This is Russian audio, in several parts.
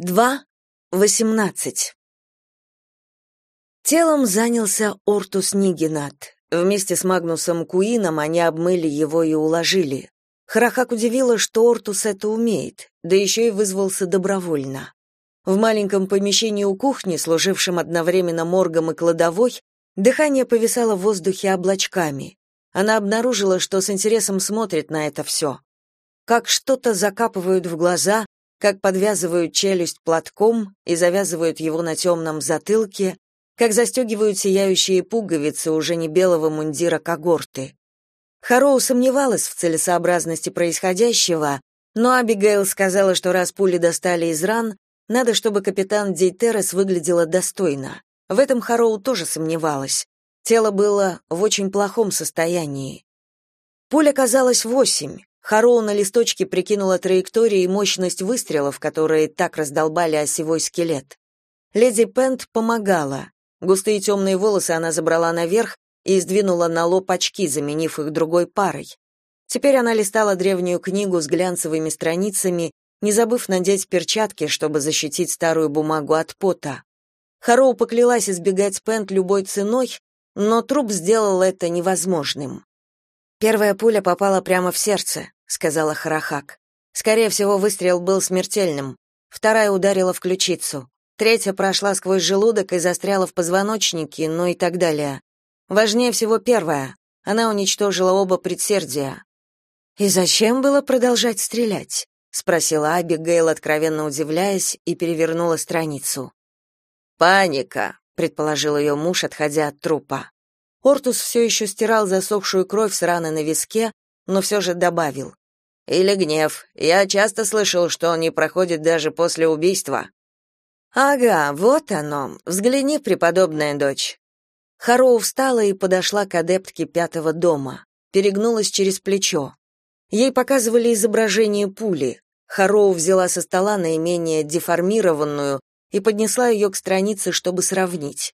2.18 Телом занялся Ортус Нигинат. Вместе с Магнусом Куином они обмыли его и уложили. Харахак удивила, что Ортус это умеет, да еще и вызвался добровольно. В маленьком помещении у кухни, служившем одновременно моргом и кладовой, дыхание повисало в воздухе облачками. Она обнаружила, что с интересом смотрит на это все. Как что-то закапывают в глаза, как подвязывают челюсть платком и завязывают его на темном затылке, как застегивают сияющие пуговицы уже не белого мундира когорты. Хароу сомневалась в целесообразности происходящего, но Абигейл сказала, что раз пули достали из ран, надо, чтобы капитан Дейтерес выглядела достойно. В этом Хароу тоже сомневалась. Тело было в очень плохом состоянии. Пуль оказалось восемь, Хароу на листочке прикинула траекторию и мощность выстрелов, которые так раздолбали осевой скелет. Леди Пент помогала. Густые темные волосы она забрала наверх и сдвинула на лоб очки, заменив их другой парой. Теперь она листала древнюю книгу с глянцевыми страницами, не забыв надеть перчатки, чтобы защитить старую бумагу от пота. Хароу поклялась избегать Пент любой ценой, но труп сделал это невозможным. Первая пуля попала прямо в сердце, сказала Харахак. Скорее всего, выстрел был смертельным. Вторая ударила в ключицу. Третья прошла сквозь желудок и застряла в позвоночнике, ну и так далее. Важнее всего первая. Она уничтожила оба предсердия. И зачем было продолжать стрелять? спросила Абигейл, откровенно удивляясь, и перевернула страницу. Паника, предположил ее муж, отходя от трупа. Ортус все еще стирал засохшую кровь с раны на виске, но все же добавил. «Или гнев. Я часто слышал, что он не проходит даже после убийства». «Ага, вот оно. Взгляни, преподобная дочь». Хароу встала и подошла к адептке пятого дома. Перегнулась через плечо. Ей показывали изображение пули. Хароу взяла со стола наименее деформированную и поднесла ее к странице, чтобы сравнить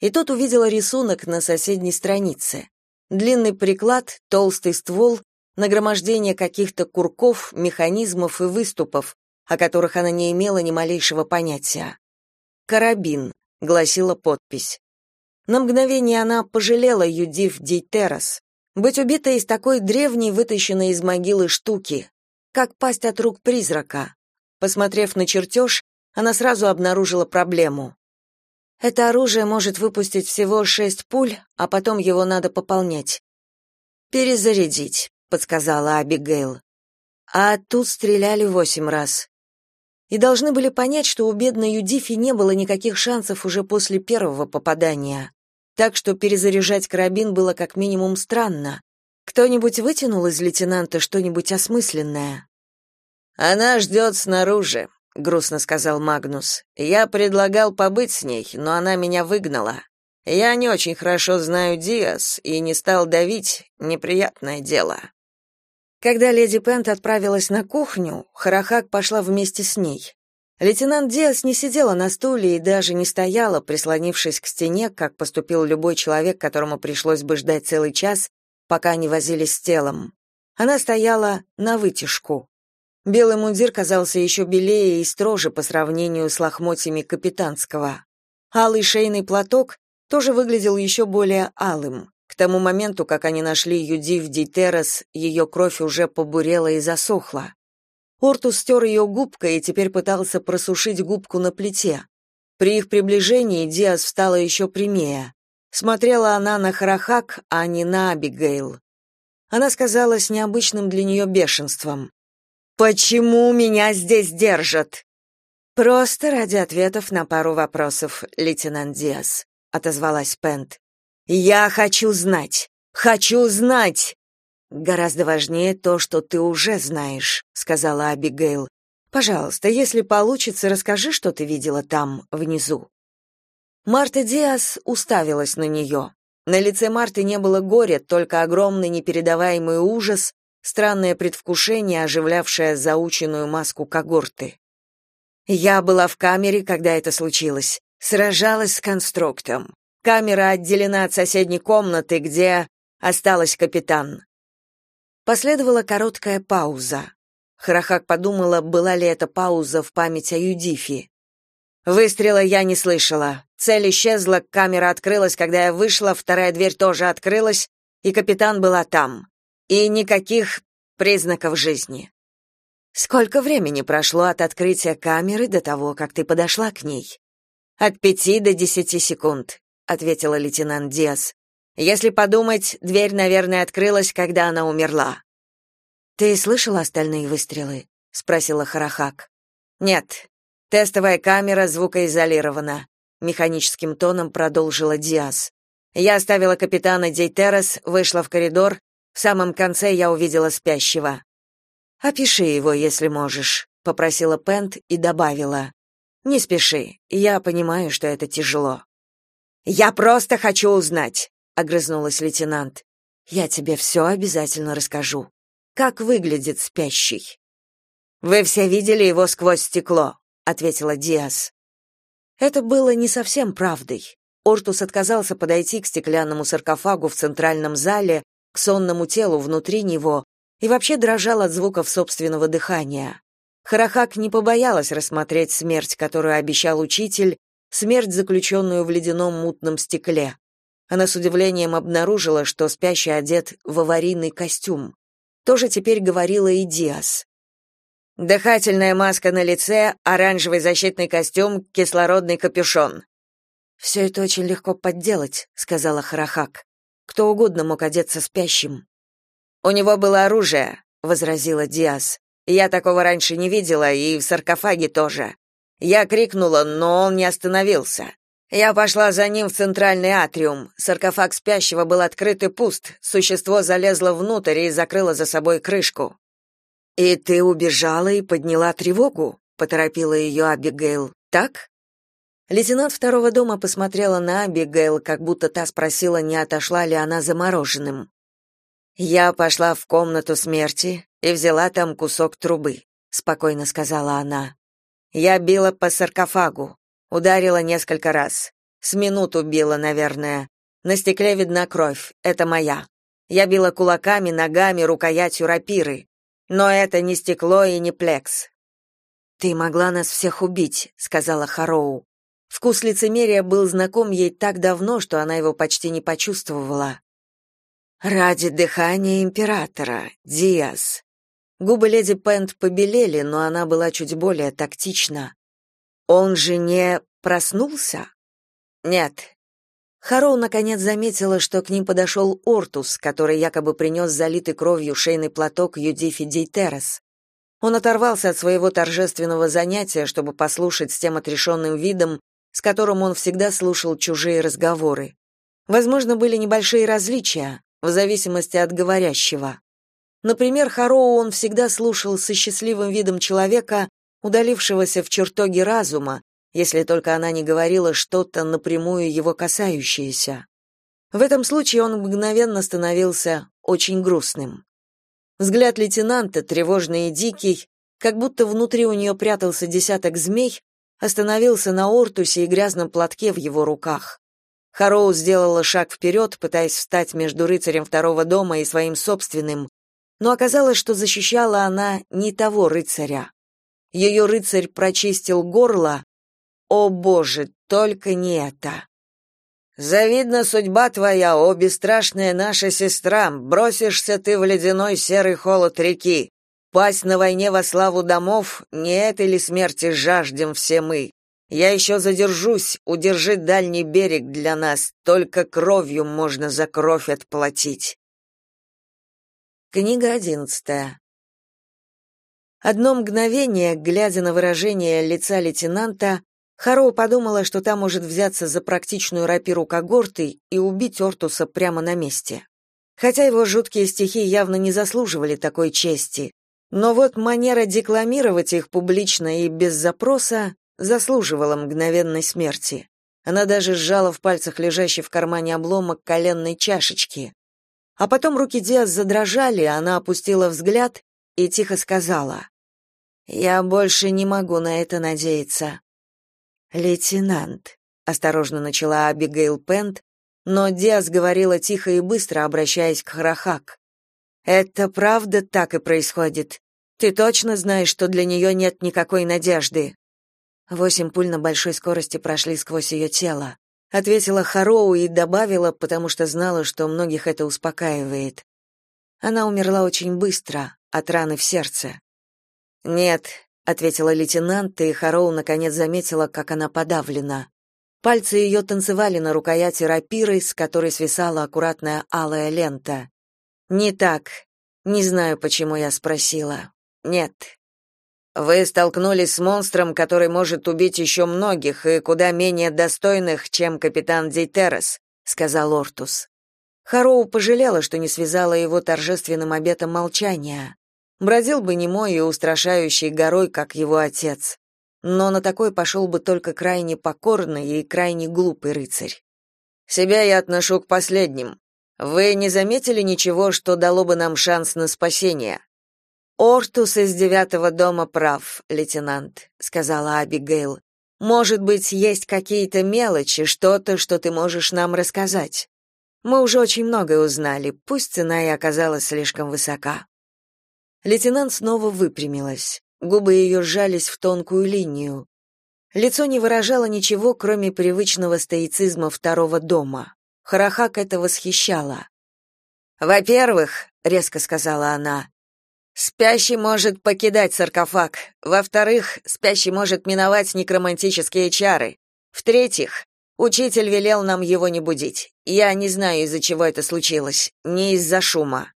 и тут увидела рисунок на соседней странице. Длинный приклад, толстый ствол, нагромождение каких-то курков, механизмов и выступов, о которых она не имела ни малейшего понятия. «Карабин», — гласила подпись. На мгновение она пожалела Юдив Дейтерас. Быть убитой из такой древней, вытащенной из могилы штуки, как пасть от рук призрака. Посмотрев на чертеж, она сразу обнаружила проблему. Это оружие может выпустить всего шесть пуль, а потом его надо пополнять. Перезарядить, подсказала Абигейл. А тут стреляли восемь раз. И должны были понять, что у бедной Юдифи не было никаких шансов уже после первого попадания. Так что перезаряжать карабин было как минимум странно. Кто-нибудь вытянул из лейтенанта что-нибудь осмысленное? Она ждет снаружи, грустно сказал Магнус. Я предлагал побыть с ней, но она меня выгнала. Я не очень хорошо знаю Диас и не стал давить, неприятное дело. Когда леди Пент отправилась на кухню, Харахак пошла вместе с ней. Лейтенант Диас не сидела на стуле и даже не стояла, прислонившись к стене, как поступил любой человек, которому пришлось бы ждать целый час, пока они возились с телом. Она стояла на вытяжку. Белый мундир казался еще белее и строже по сравнению с лохмотьями капитанского. Алый шейный платок тоже выглядел еще более алым. К тому моменту, как они нашли Юдив Дитерас, ее кровь уже побурела и засохла. Ортус стер ее губкой и теперь пытался просушить губку на плите. При их приближении Диас встала еще прямее. Смотрела она на Харахак, а не на Абигейл. Она сказала с необычным для нее бешенством. Почему меня здесь держат? Просто ради ответов на пару вопросов, лейтенант Диас, отозвалась Пент. Я хочу знать. Хочу знать. Гораздо важнее то, что ты уже знаешь, сказала Абигейл. Пожалуйста, если получится, расскажи, что ты видела там внизу. Марта Диас уставилась на нее. На лице Марты не было горя, только огромный непередаваемый ужас странное предвкушение, оживлявшее заученную маску когорты. Я была в камере, когда это случилось. Сражалась с конструктом. Камера отделена от соседней комнаты, где осталась капитан. Последовала короткая пауза. Харахак подумала, была ли это пауза в память о Юдифе. Выстрела я не слышала. Цель исчезла, камера открылась, когда я вышла, вторая дверь тоже открылась, и капитан была там. И никаких признаков жизни. Сколько времени прошло от открытия камеры до того, как ты подошла к ней? От пяти до десяти секунд, ответила лейтенант Диас. Если подумать, дверь, наверное, открылась, когда она умерла. Ты слышала остальные выстрелы? спросила Харахак. Нет. Тестовая камера звукоизолирована, механическим тоном продолжила Диас. Я оставила капитана Дейтерес, вышла в коридор. В самом конце я увидела спящего. Опиши его, если можешь, попросила Пент и добавила: Не спеши. Я понимаю, что это тяжело. Я просто хочу узнать, огрызнулась лейтенант. Я тебе все обязательно расскажу. Как выглядит спящий? Вы все видели его сквозь стекло, ответила Диас. Это было не совсем правдой. Ортус отказался подойти к стеклянному саркофагу в центральном зале, к сонному телу внутри него и вообще дрожал от звуков собственного дыхания. Харахак не побоялась рассмотреть смерть, которую обещал учитель, смерть, заключенную в ледяном мутном стекле. Она с удивлением обнаружила, что спящий одет в аварийный костюм. Тоже теперь говорила и Диас. Дыхательная маска на лице, оранжевый защитный костюм, кислородный капюшон. «Все это очень легко подделать», — сказала Харахак. «Кто угодно мог одеться спящим». «У него было оружие», — возразила Диас. «Я такого раньше не видела, и в саркофаге тоже. Я крикнула, но он не остановился. Я пошла за ним в центральный атриум. Саркофаг спящего был открыт и пуст. Существо залезло внутрь и закрыло за собой крышку. «И ты убежала и подняла тревогу?» — поторопила ее Абигейл. «Так?» Лейтенант второго дома посмотрела на Абигейл, как будто та спросила, не отошла ли она замороженным. «Я пошла в комнату смерти и взяла там кусок трубы», — спокойно сказала она. «Я била по саркофагу. Ударила несколько раз. С минуту била, наверное. На стекле видна кровь. Это моя. Я била кулаками, ногами, рукоятью рапиры. Но это не стекло и не плекс. Ты могла нас всех убить, сказала Хароу. Вкус лицемерия был знаком ей так давно, что она его почти не почувствовала. Ради дыхания императора, Диас. Губы леди Пент побелели, но она была чуть более тактична. Он же не проснулся? Нет. Хароу наконец заметила, что к ним подошел Ортус, который якобы принес залитый кровью шейный платок Юдифи Дейтерес. Он оторвался от своего торжественного занятия, чтобы послушать с тем отрешенным видом, с которым он всегда слушал чужие разговоры. Возможно, были небольшие различия, в зависимости от говорящего. Например, Хароу он всегда слушал со счастливым видом человека, удалившегося в чертоги разума, если только она не говорила что-то напрямую его касающееся. В этом случае он мгновенно становился очень грустным. Взгляд лейтенанта, тревожный и дикий, как будто внутри у нее прятался десяток змей, остановился на Ортусе и грязном платке в его руках. Хароу сделала шаг вперед, пытаясь встать между рыцарем второго дома и своим собственным, но оказалось, что защищала она не того рыцаря. Ее рыцарь прочистил горло. О, боже, только не это. Завидна судьба твоя, о бесстрашная наша сестра, бросишься ты в ледяной серый холод реки. Пасть на войне во славу домов, не этой ли смерти жаждем все мы? Я еще задержусь, удержи дальний берег для нас, только кровью можно за кровь отплатить. Книга одиннадцатая. Одно мгновение, глядя на выражение лица лейтенанта, Хароу подумала, что та может взяться за практичную рапиру когорты и убить Ортуса прямо на месте. Хотя его жуткие стихи явно не заслуживали такой чести, но вот манера декламировать их публично и без запроса заслуживала мгновенной смерти. Она даже сжала в пальцах лежащий в кармане обломок коленной чашечки. А потом руки Диас задрожали, она опустила взгляд и тихо сказала: "Я больше не могу на это надеяться". "Лейтенант", осторожно начала Абигейл Пент, но Диас говорила тихо и быстро, обращаясь к Харахак. "Это правда так и происходит? Ты точно знаешь, что для нее нет никакой надежды?» Восемь пуль на большой скорости прошли сквозь ее тело. Ответила Хароу и добавила, потому что знала, что многих это успокаивает. Она умерла очень быстро, от раны в сердце. «Нет», — ответила лейтенант, и Хароу наконец заметила, как она подавлена. Пальцы ее танцевали на рукояти рапиры, с которой свисала аккуратная алая лента. «Не так. Не знаю, почему я спросила. Нет». «Вы столкнулись с монстром, который может убить еще многих и куда менее достойных, чем капитан Дейтерес», — сказал Ортус. Хароу пожалела, что не связала его торжественным обетом молчания. Бродил бы немой и устрашающий горой, как его отец. Но на такой пошел бы только крайне покорный и крайне глупый рыцарь. Себя я отношу к последним. Вы не заметили ничего, что дало бы нам шанс на спасение? Ортус из девятого дома прав, лейтенант, сказала Абигейл. Может быть, есть какие-то мелочи, что-то, что ты можешь нам рассказать. Мы уже очень многое узнали, пусть цена и оказалась слишком высока. Лейтенант снова выпрямилась. Губы ее сжались в тонкую линию. Лицо не выражало ничего, кроме привычного стоицизма второго дома. Харахак это восхищало. «Во-первых», — резко сказала она, — «спящий может покидать саркофаг. Во-вторых, спящий может миновать некромантические чары. В-третьих, Учитель велел нам его не будить. Я не знаю, из-за чего это случилось. Не из-за шума.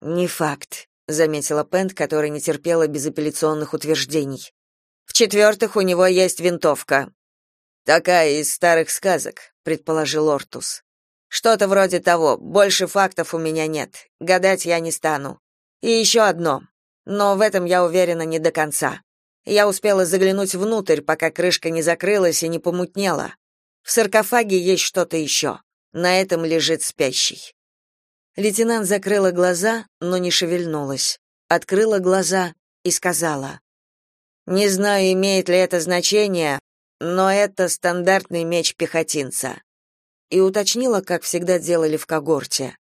Не факт, заметила Пент, которая не терпела безапелляционных утверждений. В-четвертых, у него есть винтовка. Такая из старых сказок, предположил Ортус. Что-то вроде того. Больше фактов у меня нет. Гадать я не стану. И еще одно. Но в этом я уверена не до конца. Я успела заглянуть внутрь, пока крышка не закрылась и не помутнела. В саркофаге есть что-то еще. На этом лежит спящий. Лейтенант закрыла глаза, но не шевельнулась. Открыла глаза и сказала: "Не знаю, имеет ли это значение, но это стандартный меч пехотинца". И уточнила, как всегда делали в когорте: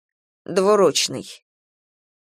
"Двуручный".